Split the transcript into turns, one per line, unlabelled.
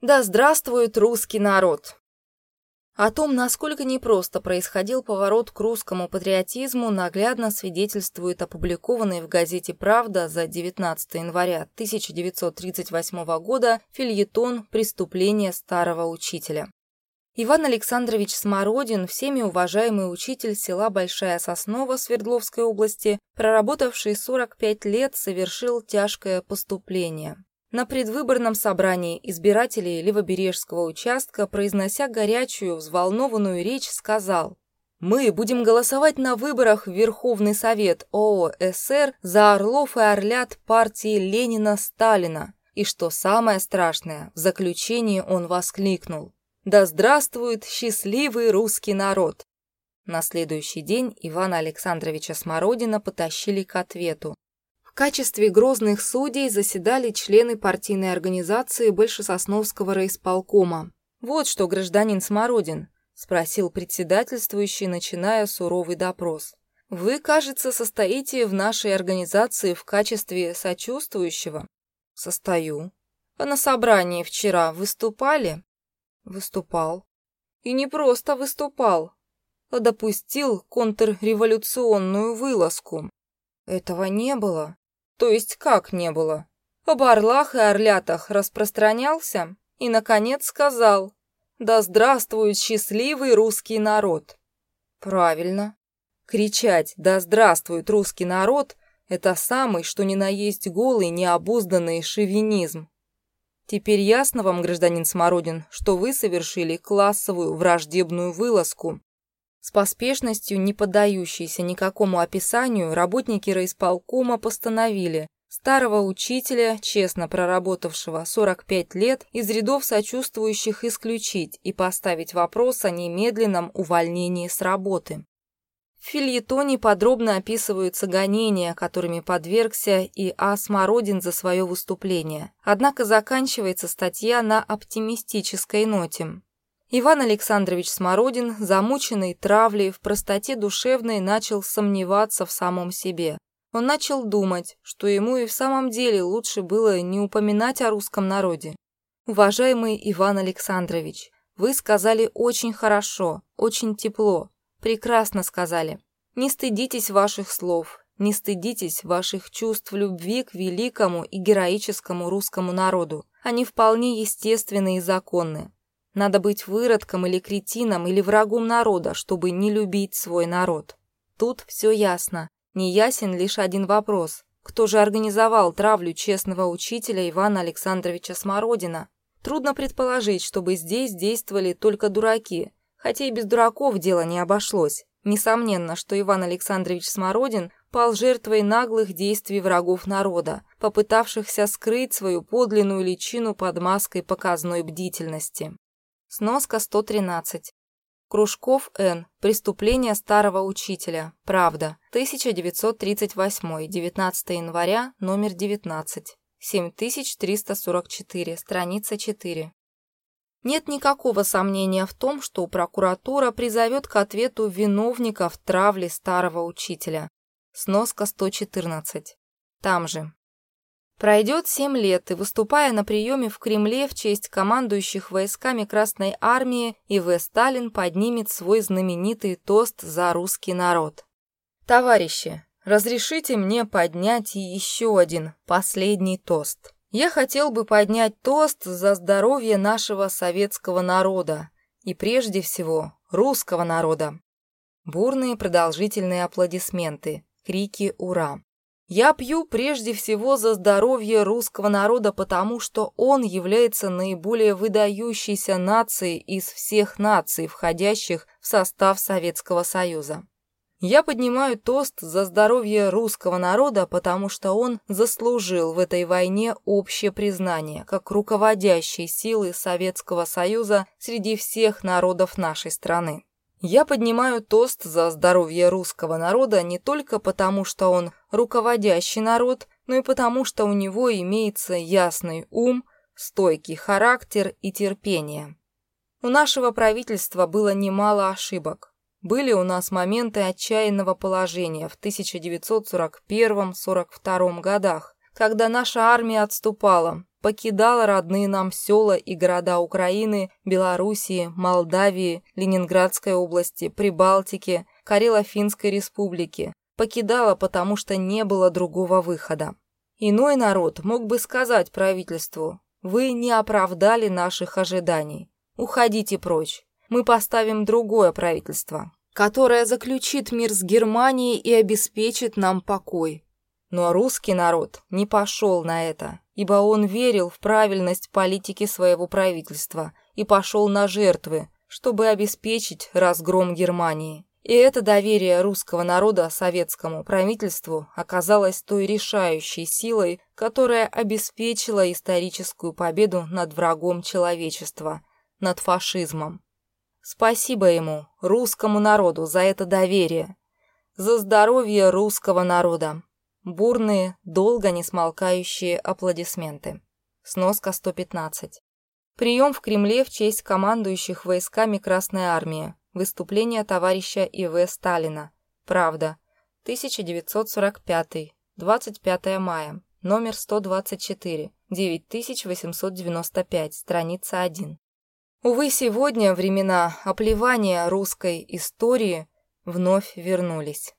Да здравствует русский народ! О том, насколько непросто происходил поворот к русскому патриотизму, наглядно свидетельствует опубликованный в газете «Правда» за 19 января 1938 года фильетон «Преступление старого учителя». Иван Александрович Смородин, всеми уважаемый учитель села Большая Соснова Свердловской области, проработавший 45 лет, совершил тяжкое поступление. На предвыборном собрании избирателей Левобережского участка, произнося горячую, взволнованную речь, сказал «Мы будем голосовать на выборах в Верховный Совет ООСР за орлов и орлят партии Ленина-Сталина». И что самое страшное, в заключении он воскликнул «Да здравствует счастливый русский народ!» На следующий день Ивана Александровича Смородина потащили к ответу качестве грозных судей заседали члены партийной организации Большесосновского райисполкома. «Вот что, гражданин Смородин», – спросил председательствующий, начиная суровый допрос. «Вы, кажется, состоите в нашей организации в качестве сочувствующего?» «Состою». «А на собрании вчера выступали?» «Выступал». «И не просто выступал, а допустил контрреволюционную вылазку». «Этого не было», то есть как не было? Об орлах и орлятах распространялся и, наконец, сказал «Да здравствует счастливый русский народ!» Правильно. Кричать «Да здравствует русский народ» — это самый, что ни на есть голый, необузданный шовинизм. Теперь ясно вам, гражданин Смородин, что вы совершили классовую враждебную вылазку, с поспешностью, не поддающейся никакому описанию, работники райисполкома постановили старого учителя, честно проработавшего 45 лет, из рядов сочувствующих исключить и поставить вопрос о немедленном увольнении с работы. В фильетоне подробно описываются гонения, которыми подвергся и А. Смородин за свое выступление. Однако заканчивается статья на оптимистической ноте. Иван Александрович Смородин, замученный травлей, в простоте душевной начал сомневаться в самом себе. Он начал думать, что ему и в самом деле лучше было не упоминать о русском народе. Уважаемый Иван Александрович, вы сказали очень хорошо, очень тепло, прекрасно сказали. Не стыдитесь ваших слов, не стыдитесь ваших чувств любви к великому и героическому русскому народу. Они вполне естественны и законны. Надо быть выродком или кретином или врагом народа, чтобы не любить свой народ. Тут все ясно. Не ясен лишь один вопрос. Кто же организовал травлю честного учителя Ивана Александровича Смородина? Трудно предположить, чтобы здесь действовали только дураки, хотя и без дураков дело не обошлось. Несомненно, что Иван Александрович Смородин пал жертвой наглых действий врагов народа, попытавшихся скрыть свою подлинную личину под маской показной бдительности. Сноска 113. Кружков Н. Преступление старого учителя. Правда. 1938. 19 января. Номер 19. 7344. Страница 4. Нет никакого сомнения в том, что прокуратура призовет к ответу виновников травли старого учителя. Сноска 114. Там же. Пройдет семь лет, и выступая на приеме в Кремле в честь командующих войсками Красной Армии, И.В. Сталин поднимет свой знаменитый тост за русский народ. Товарищи, разрешите мне поднять еще один, последний тост. Я хотел бы поднять тост за здоровье нашего советского народа и прежде всего русского народа. Бурные продолжительные аплодисменты, крики «Ура!». Я пью прежде всего за здоровье русского народа, потому что он является наиболее выдающейся нацией из всех наций, входящих в состав Советского Союза. Я поднимаю тост за здоровье русского народа, потому что он заслужил в этой войне общее признание как руководящей силы Советского Союза среди всех народов нашей страны. Я поднимаю тост за здоровье русского народа не только потому, что он руководящий народ, но и потому, что у него имеется ясный ум, стойкий характер и терпение. У нашего правительства было немало ошибок. Были у нас моменты отчаянного положения в 1941-42 годах, когда наша армия отступала, покидала родные нам села и города Украины, Белоруссии, Молдавии, Ленинградской области, Прибалтики, Карело-Финской республики. Покидала, потому что не было другого выхода. Иной народ мог бы сказать правительству, вы не оправдали наших ожиданий. Уходите прочь. Мы поставим другое правительство, которое заключит мир с Германией и обеспечит нам покой. Но русский народ не пошел на это, ибо он верил в правильность политики своего правительства и пошел на жертвы, чтобы обеспечить разгром Германии. И это доверие русского народа советскому правительству оказалось той решающей силой, которая обеспечила историческую победу над врагом человечества, над фашизмом. Спасибо ему, русскому народу, за это доверие, за здоровье русского народа. Бурные, долго не смолкающие аплодисменты. Сноска 115. Прием в Кремле в честь командующих войсками Красной Армии. Выступление товарища И.В. Сталина. Правда. 1945. 25 мая. Номер 124. 9895. Страница 1. Увы, сегодня времена оплевания русской истории вновь вернулись.